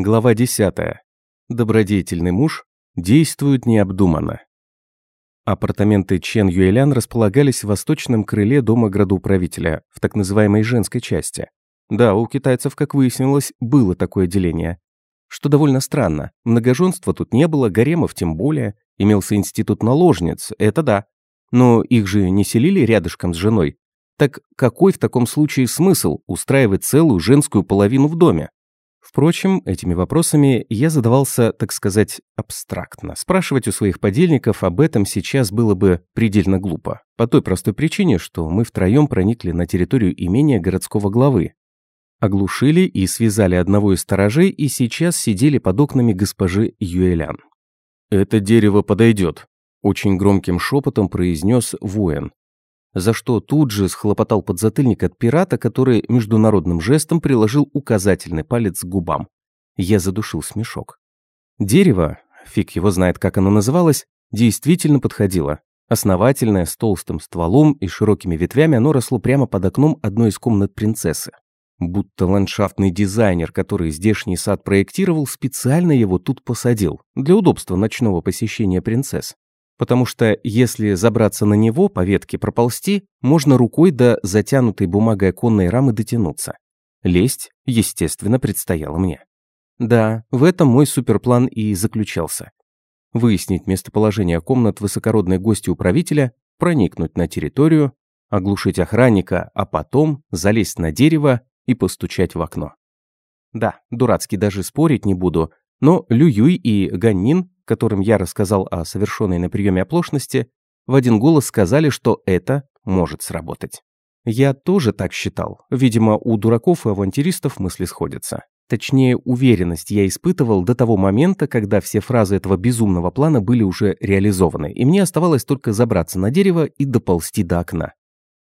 Глава 10. Добродетельный муж действует необдуманно. Апартаменты Чен Юэлян располагались в восточном крыле дома градоуправителя, в так называемой женской части. Да, у китайцев, как выяснилось, было такое деление. Что довольно странно. Многоженства тут не было, гаремов тем более. Имелся институт наложниц, это да. Но их же не селили рядышком с женой. Так какой в таком случае смысл устраивать целую женскую половину в доме? Впрочем, этими вопросами я задавался, так сказать, абстрактно. Спрашивать у своих подельников об этом сейчас было бы предельно глупо. По той простой причине, что мы втроем проникли на территорию имения городского главы. Оглушили и связали одного из сторожей и сейчас сидели под окнами госпожи Юэлян. «Это дерево подойдет», – очень громким шепотом произнес воин за что тут же схлопотал подзатыльник от пирата, который международным жестом приложил указательный палец к губам. Я задушил смешок. Дерево, фиг его знает, как оно называлось, действительно подходило. Основательное, с толстым стволом и широкими ветвями, оно росло прямо под окном одной из комнат принцессы. Будто ландшафтный дизайнер, который здешний сад проектировал, специально его тут посадил, для удобства ночного посещения принцесс потому что если забраться на него, по ветке проползти, можно рукой до затянутой бумагой оконной рамы дотянуться. Лезть, естественно, предстояло мне. Да, в этом мой суперплан и заключался. Выяснить местоположение комнат высокородной гости управителя, проникнуть на территорию, оглушить охранника, а потом залезть на дерево и постучать в окно. Да, дурацкий даже спорить не буду, но Лю Юй и Ганнин которым я рассказал о совершенной на приеме оплошности, в один голос сказали, что это может сработать. Я тоже так считал. Видимо, у дураков и авантюристов мысли сходятся. Точнее, уверенность я испытывал до того момента, когда все фразы этого безумного плана были уже реализованы, и мне оставалось только забраться на дерево и доползти до окна.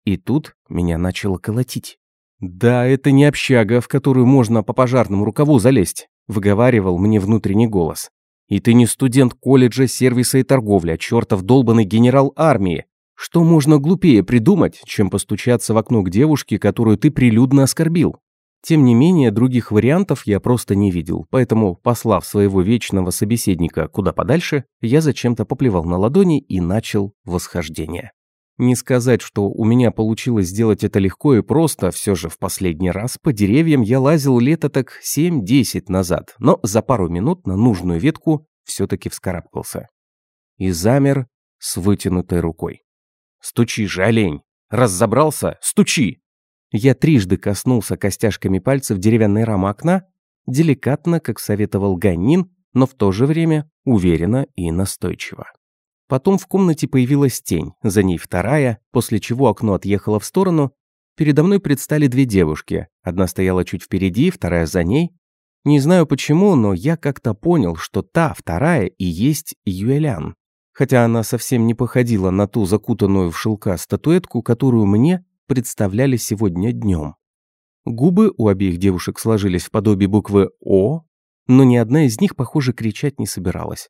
И тут меня начало колотить. «Да, это не общага, в которую можно по пожарному рукаву залезть», выговаривал мне внутренний голос. И ты не студент колледжа сервиса и торговли, а чертов долбанный генерал армии. Что можно глупее придумать, чем постучаться в окно к девушке, которую ты прилюдно оскорбил? Тем не менее, других вариантов я просто не видел, поэтому, послав своего вечного собеседника куда подальше, я зачем-то поплевал на ладони и начал восхождение. Не сказать, что у меня получилось сделать это легко и просто, все же в последний раз по деревьям я лазил лето так 7-10 назад, но за пару минут на нужную ветку все-таки вскарабкался. И замер с вытянутой рукой. «Стучи же, олень! Раз забрался, стучи!» Я трижды коснулся костяшками пальцев деревянной рамы окна, деликатно, как советовал Ганин, но в то же время уверенно и настойчиво. Потом в комнате появилась тень, за ней вторая, после чего окно отъехало в сторону. Передо мной предстали две девушки. Одна стояла чуть впереди, вторая за ней. Не знаю почему, но я как-то понял, что та, вторая, и есть Юэлян. Хотя она совсем не походила на ту закутанную в шелка статуэтку, которую мне представляли сегодня днем. Губы у обеих девушек сложились в подобие буквы «О», но ни одна из них, похоже, кричать не собиралась.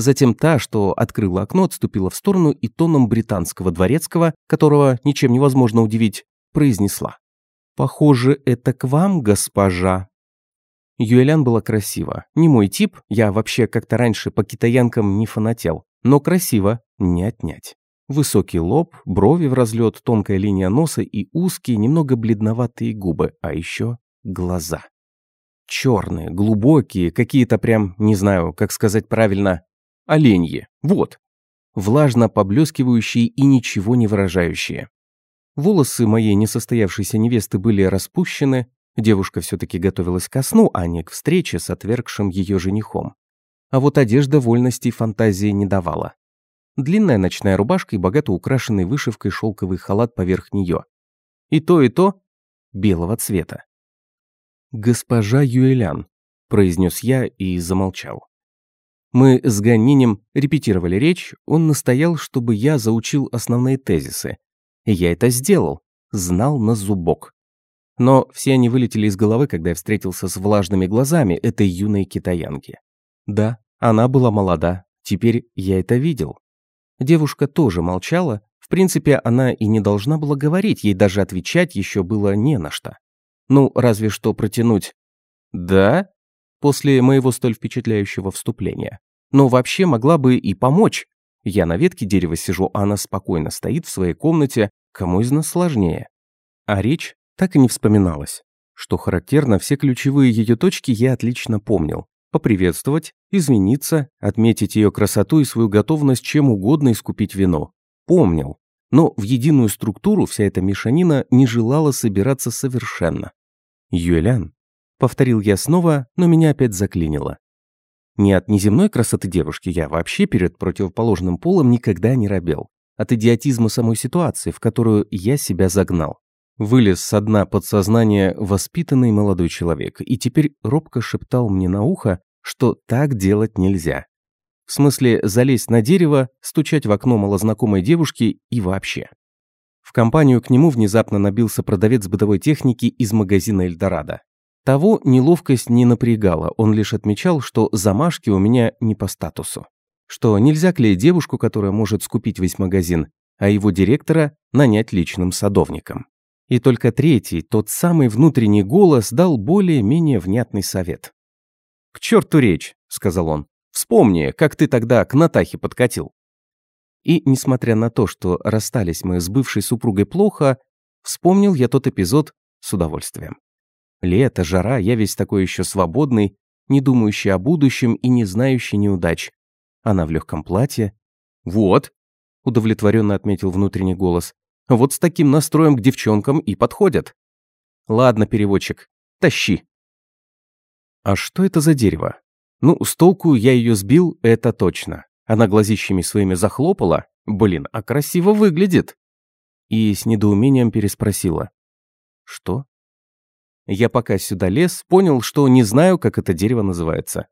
Затем та, что открыла окно, отступила в сторону и тоном британского дворецкого, которого ничем невозможно удивить, произнесла. «Похоже, это к вам, госпожа». Юэлян была красива. Не мой тип, я вообще как-то раньше по китаянкам не фанател, но красиво не отнять. Высокий лоб, брови в разлет, тонкая линия носа и узкие, немного бледноватые губы, а еще глаза. Черные, глубокие, какие-то прям, не знаю, как сказать правильно, оленьи. Вот. Влажно поблескивающие и ничего не выражающие. Волосы моей несостоявшейся невесты были распущены, девушка все-таки готовилась ко сну, а не к встрече с отвергшим ее женихом. А вот одежда вольности и фантазии не давала. Длинная ночная рубашка и богато украшенный вышивкой шелковый халат поверх нее. И то, и то белого цвета. «Госпожа Юэлян», – произнес я и замолчал. Мы с Ганнинем репетировали речь, он настоял, чтобы я заучил основные тезисы. И я это сделал, знал на зубок. Но все они вылетели из головы, когда я встретился с влажными глазами этой юной китаянки. Да, она была молода, теперь я это видел. Девушка тоже молчала, в принципе, она и не должна была говорить, ей даже отвечать еще было не на что. Ну, разве что протянуть «Да?» После моего столь впечатляющего вступления. Но вообще могла бы и помочь. Я на ветке дерева сижу, а она спокойно стоит в своей комнате, кому из нас сложнее. А речь так и не вспоминалась. Что характерно, все ключевые ее точки я отлично помнил. Поприветствовать, извиниться, отметить ее красоту и свою готовность чем угодно искупить вину. Помнил. Но в единую структуру вся эта мешанина не желала собираться совершенно. «Юэлян», — повторил я снова, но меня опять заклинило. Не от неземной красоты девушки я вообще перед противоположным полом никогда не робел. От идиотизма самой ситуации, в которую я себя загнал. Вылез со дна подсознания воспитанный молодой человек и теперь робко шептал мне на ухо, что так делать нельзя. В смысле, залезть на дерево, стучать в окно малознакомой девушки и вообще. В компанию к нему внезапно набился продавец бытовой техники из магазина «Эльдорадо». Того неловкость не напрягала, он лишь отмечал, что замашки у меня не по статусу. Что нельзя клеить девушку, которая может скупить весь магазин, а его директора нанять личным садовником. И только третий, тот самый внутренний голос, дал более-менее внятный совет. «К черту речь», — сказал он. «Вспомни, как ты тогда к Натахе подкатил». И, несмотря на то, что расстались мы с бывшей супругой плохо, вспомнил я тот эпизод с удовольствием. Лето, жара, я весь такой еще свободный, не думающий о будущем и не знающий неудач. Она в легком платье. «Вот», — удовлетворенно отметил внутренний голос, «вот с таким настроем к девчонкам и подходят». «Ладно, переводчик, тащи». А что это за дерево? Ну, с толку я ее сбил, это точно. Она глазищами своими захлопала. Блин, а красиво выглядит. И с недоумением переспросила. Что? Я пока сюда лез, понял, что не знаю, как это дерево называется.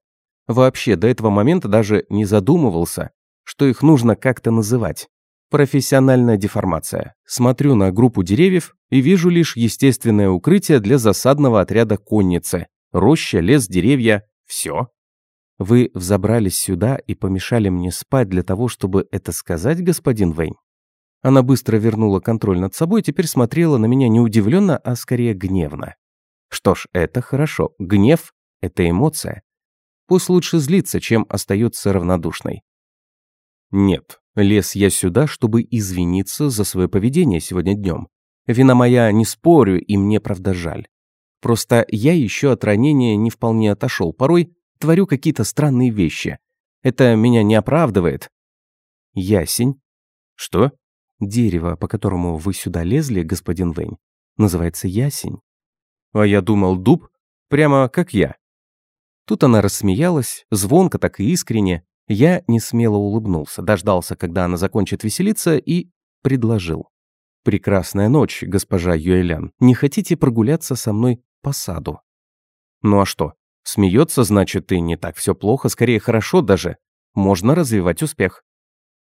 Вообще, до этого момента даже не задумывался, что их нужно как-то называть. Профессиональная деформация. Смотрю на группу деревьев и вижу лишь естественное укрытие для засадного отряда конницы. Роща, лес, деревья – все. Вы взобрались сюда и помешали мне спать для того, чтобы это сказать, господин Вейн? Она быстро вернула контроль над собой и теперь смотрела на меня не удивленно, а скорее гневно. Что ж, это хорошо. Гнев – это эмоция. Пусть лучше злиться, чем остается равнодушной. Нет, лез я сюда, чтобы извиниться за свое поведение сегодня днем. Вина моя, не спорю, и мне правда жаль. Просто я еще от ранения не вполне отошел. Порой творю какие-то странные вещи. Это меня не оправдывает. Ясень. Что? Дерево, по которому вы сюда лезли, господин Вэнь, называется ясень. А я думал, дуб, прямо как я. Тут она рассмеялась, звонко так и искренне. Я не смело улыбнулся, дождался, когда она закончит веселиться, и предложил. «Прекрасная ночь, госпожа Юэлян. Не хотите прогуляться со мной по саду?» «Ну а что? Смеется, значит, и не так все плохо, скорее хорошо даже. Можно развивать успех.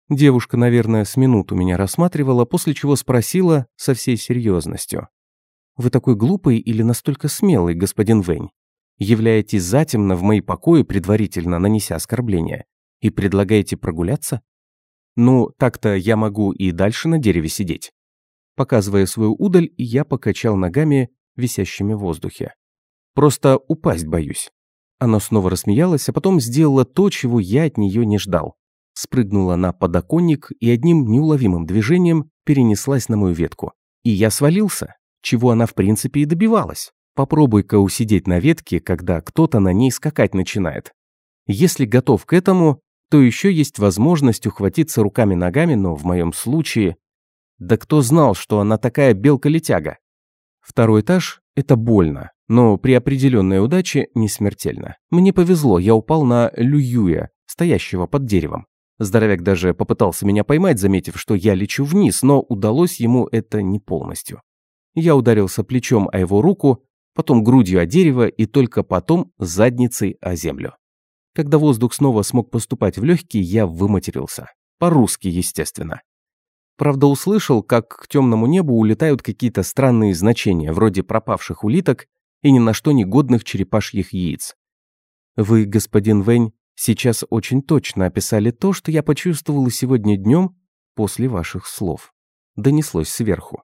Девушка, наверное, с минуту меня рассматривала, после чего спросила со всей серьезностью. «Вы такой глупый или настолько смелый, господин Вэнь? Являетесь затемно в мои покои, предварительно нанеся оскорбление, и предлагаете прогуляться? Ну, так-то я могу и дальше на дереве сидеть». Показывая свою удаль, я покачал ногами, висящими в воздухе. Просто упасть боюсь». Она снова рассмеялась, а потом сделала то, чего я от нее не ждал. Спрыгнула на подоконник и одним неуловимым движением перенеслась на мою ветку. И я свалился, чего она в принципе и добивалась. Попробуй-ка усидеть на ветке, когда кто-то на ней скакать начинает. Если готов к этому, то еще есть возможность ухватиться руками-ногами, но в моем случае... Да кто знал, что она такая белка-летяга? Второй этаж – это больно, но при определенной удаче не смертельно. Мне повезло, я упал на Лююя, стоящего под деревом. Здоровяк даже попытался меня поймать, заметив, что я лечу вниз, но удалось ему это не полностью. Я ударился плечом о его руку, потом грудью о дерево и только потом задницей о землю. Когда воздух снова смог поступать в легкие, я выматерился. По-русски, естественно. Правда, услышал, как к темному небу улетают какие-то странные значения, вроде пропавших улиток и ни на что негодных черепашьих яиц. Вы, господин Вэнь, сейчас очень точно описали то, что я почувствовала сегодня днем после ваших слов. Донеслось сверху.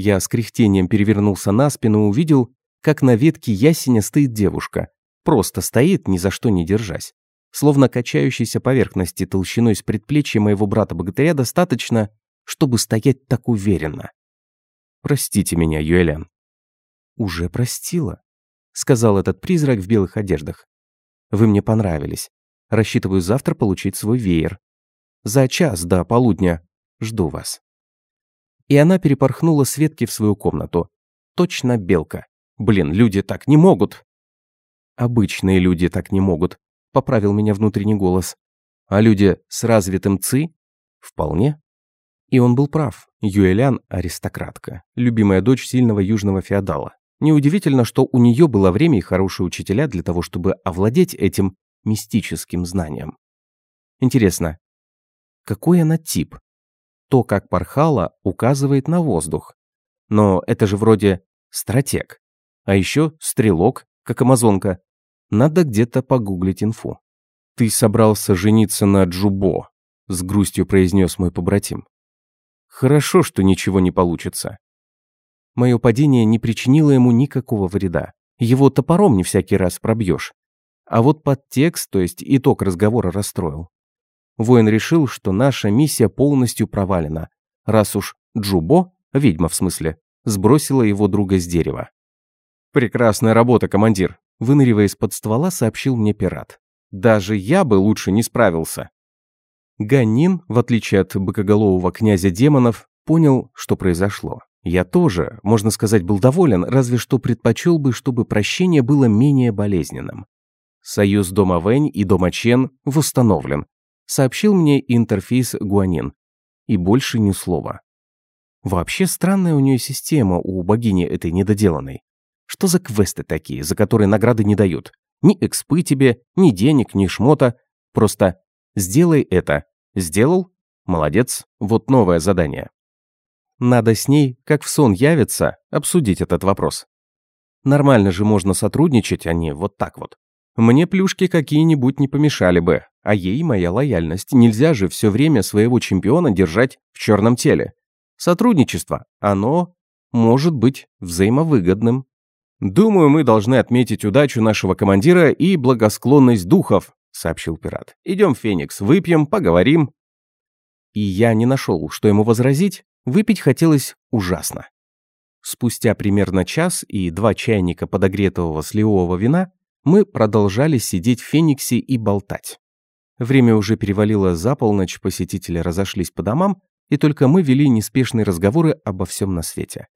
Я с кряхтением перевернулся на спину и увидел, как на ветке ясеня стоит девушка. просто стоит, ни за что не держась. Словно качающейся поверхности толщиной с предплечья моего брата-богатыря достаточно, чтобы стоять так уверенно. Простите меня, Юэлян. Уже простила, сказал этот призрак в белых одеждах. Вы мне понравились. Рассчитываю завтра получить свой веер. За час до полудня жду вас. И она перепорхнула с ветки в свою комнату. Точно белка. Блин, люди так не могут. Обычные люди так не могут, поправил меня внутренний голос. А люди с развитым ЦИ? Вполне. И он был прав. Юэлян – аристократка, любимая дочь сильного южного феодала. Неудивительно, что у нее было время и хорошие учителя для того, чтобы овладеть этим мистическим знанием. Интересно, какой она тип? То, как порхала, указывает на воздух. Но это же вроде стратег. А еще стрелок, как амазонка. Надо где-то погуглить инфу. «Ты собрался жениться на Джубо», — с грустью произнес мой побратим. «Хорошо, что ничего не получится». Мое падение не причинило ему никакого вреда. Его топором не всякий раз пробьешь. А вот подтекст, то есть итог разговора расстроил. Воин решил, что наша миссия полностью провалена, раз уж Джубо, ведьма в смысле, сбросила его друга с дерева. «Прекрасная работа, командир», — выныривая из-под ствола, сообщил мне пират. «Даже я бы лучше не справился». Ганнин, в отличие от быкоголового князя демонов, понял, что произошло. Я тоже, можно сказать, был доволен, разве что предпочел бы, чтобы прощение было менее болезненным. Союз Дома Вэнь и Дома Чен восстановлен, сообщил мне интерфейс Гуанин. И больше ни слова. Вообще странная у нее система у богини этой недоделанной. Что за квесты такие, за которые награды не дают? Ни экспы тебе, ни денег, ни шмота. Просто сделай это. Сделал? Молодец. Вот новое задание. Надо с ней, как в сон явится, обсудить этот вопрос. Нормально же можно сотрудничать, а не вот так вот. Мне плюшки какие-нибудь не помешали бы, а ей моя лояльность. Нельзя же все время своего чемпиона держать в черном теле. Сотрудничество, оно может быть взаимовыгодным. «Думаю, мы должны отметить удачу нашего командира и благосклонность духов», сообщил пират. «Идем Феникс, выпьем, поговорим». И я не нашел, что ему возразить, выпить хотелось ужасно. Спустя примерно час и два чайника подогретого сливового вина мы продолжали сидеть в Фениксе и болтать. Время уже перевалило за полночь, посетители разошлись по домам, и только мы вели неспешные разговоры обо всем на свете.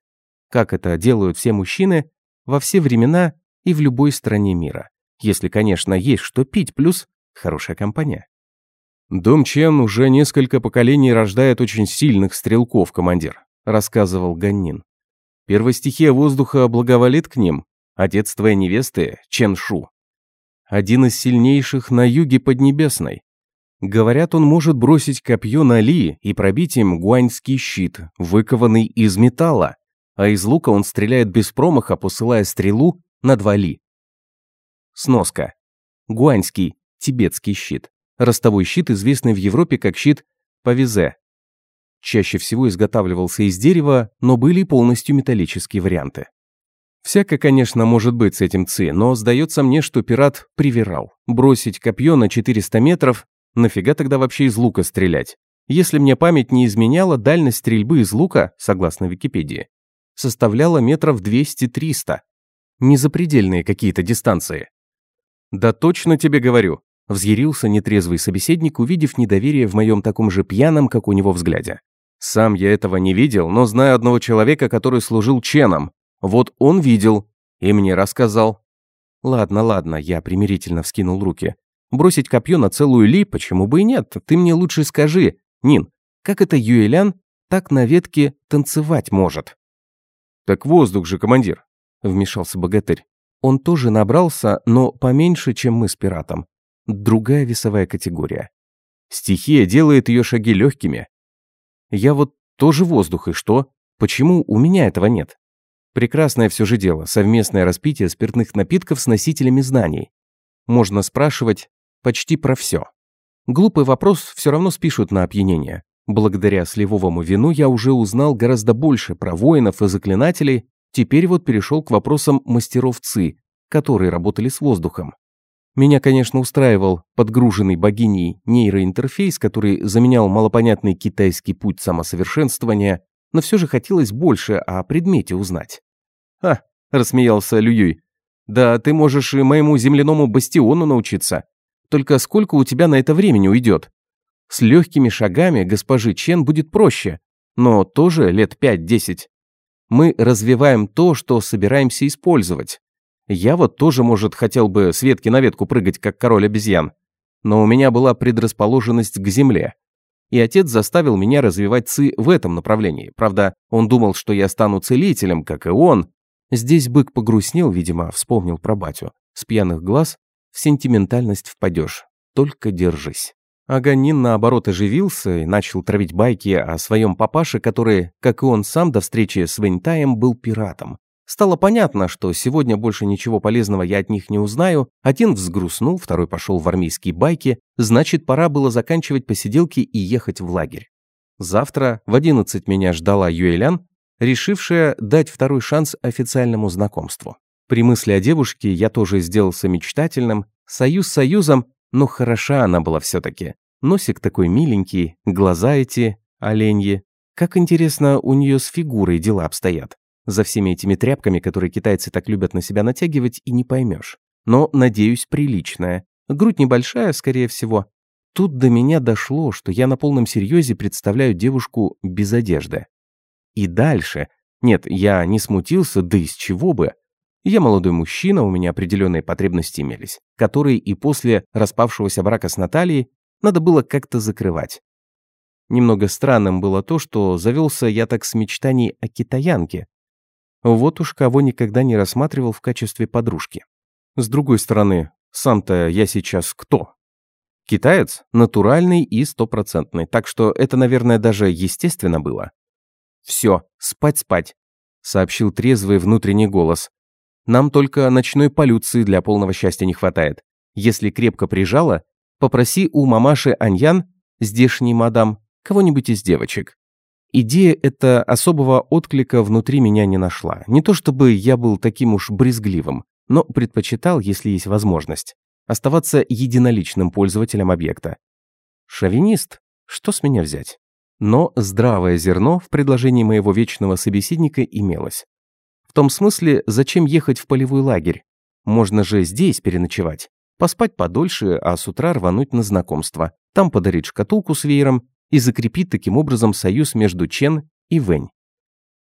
Как это делают все мужчины во все времена и в любой стране мира. Если, конечно, есть что пить, плюс хорошая компания. «Дом Чен уже несколько поколений рождает очень сильных стрелков, командир», рассказывал Ганнин. «Первая стихия воздуха благоволит к ним, отец твоей невесты Чен Шу. Один из сильнейших на юге Поднебесной. Говорят, он может бросить копье на Ли и пробить им гуаньский щит, выкованный из металла, а из лука он стреляет без промаха, посылая стрелу на два Ли. Сноска. Гуаньский, тибетский щит. Ростовой щит, известный в Европе как щит Павизе. Чаще всего изготавливался из дерева, но были полностью металлические варианты. Всяко, конечно, может быть с этим ЦИ, но сдается мне, что пират привирал. Бросить копье на 400 метров, нафига тогда вообще из лука стрелять? Если мне память не изменяла, дальность стрельбы из лука, согласно Википедии, составляла метров 200-300. Незапредельные какие-то дистанции. «Да точно тебе говорю», — взъярился нетрезвый собеседник, увидев недоверие в моем таком же пьяном, как у него взгляде. «Сам я этого не видел, но знаю одного человека, который служил ченом, вот он видел и мне рассказал. Ладно, ладно, я примирительно вскинул руки. Бросить копье на целую ли, почему бы и нет? Ты мне лучше скажи, Нин, как это Юэлян так на ветке танцевать может? Так воздух же, командир, вмешался богатырь. Он тоже набрался, но поменьше, чем мы с пиратом. Другая весовая категория. Стихия делает ее шаги легкими. Я вот тоже воздух, и что? Почему у меня этого нет? Прекрасное все же дело, совместное распитие спиртных напитков с носителями знаний. Можно спрашивать почти про все. Глупый вопрос все равно спишут на опьянение. Благодаря сливовому вину я уже узнал гораздо больше про воинов и заклинателей, теперь вот перешел к вопросам мастеров ЦИ, которые работали с воздухом. Меня, конечно, устраивал подгруженный богиней нейроинтерфейс, который заменял малопонятный китайский путь самосовершенствования, но все же хотелось больше о предмете узнать. «Ха!» – рассмеялся Лююй. «Да ты можешь и моему земляному бастиону научиться. Только сколько у тебя на это времени уйдет? С легкими шагами госпожи Чен будет проще, но тоже лет 5-10. Мы развиваем то, что собираемся использовать. Я вот тоже, может, хотел бы с ветки на ветку прыгать, как король обезьян. Но у меня была предрасположенность к земле. И отец заставил меня развивать ци в этом направлении. Правда, он думал, что я стану целителем, как и он. Здесь бык погрустнел, видимо, вспомнил про батю. С пьяных глаз в сентиментальность впадешь. Только держись. Аганин, наоборот, оживился и начал травить байки о своем папаше, который, как и он сам до встречи с Вентаем, был пиратом. Стало понятно, что сегодня больше ничего полезного я от них не узнаю. Один взгрустнул, второй пошел в армейские байки. Значит, пора было заканчивать посиделки и ехать в лагерь. Завтра в 11 меня ждала Юэлян, решившая дать второй шанс официальному знакомству. При мысли о девушке я тоже сделался мечтательным. Союз союзом, но хороша она была все-таки. Носик такой миленький, глаза эти, оленьи. Как интересно, у нее с фигурой дела обстоят. За всеми этими тряпками, которые китайцы так любят на себя натягивать, и не поймешь. Но, надеюсь, приличная. Грудь небольшая, скорее всего. Тут до меня дошло, что я на полном серьезе представляю девушку без одежды. И дальше. Нет, я не смутился, да из чего бы. Я молодой мужчина, у меня определенные потребности имелись, которые и после распавшегося брака с Натальей надо было как-то закрывать. Немного странным было то, что завелся я так с мечтаний о китаянке, вот уж кого никогда не рассматривал в качестве подружки. С другой стороны, сам-то я сейчас кто? Китаец натуральный и стопроцентный, так что это, наверное, даже естественно было. «Все, спать-спать», — сообщил трезвый внутренний голос. «Нам только ночной полюции для полного счастья не хватает. Если крепко прижала, попроси у мамаши Аньян, здешней мадам, кого-нибудь из девочек. Идея эта особого отклика внутри меня не нашла. Не то чтобы я был таким уж брезгливым, но предпочитал, если есть возможность, оставаться единоличным пользователем объекта. Шовинист? Что с меня взять? Но здравое зерно в предложении моего вечного собеседника имелось. В том смысле, зачем ехать в полевой лагерь? Можно же здесь переночевать. Поспать подольше, а с утра рвануть на знакомство. Там подарить шкатулку с веером и закрепить таким образом союз между Чен и Вэнь.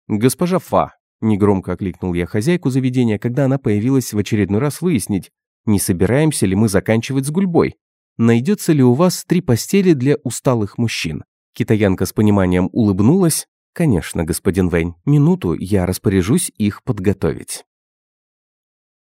«Госпожа Фа», – негромко окликнул я хозяйку заведения, когда она появилась в очередной раз выяснить, не собираемся ли мы заканчивать с гульбой. Найдется ли у вас три постели для усталых мужчин? Китаянка с пониманием улыбнулась. Конечно, господин Вэнь, минуту я распоряжусь их подготовить.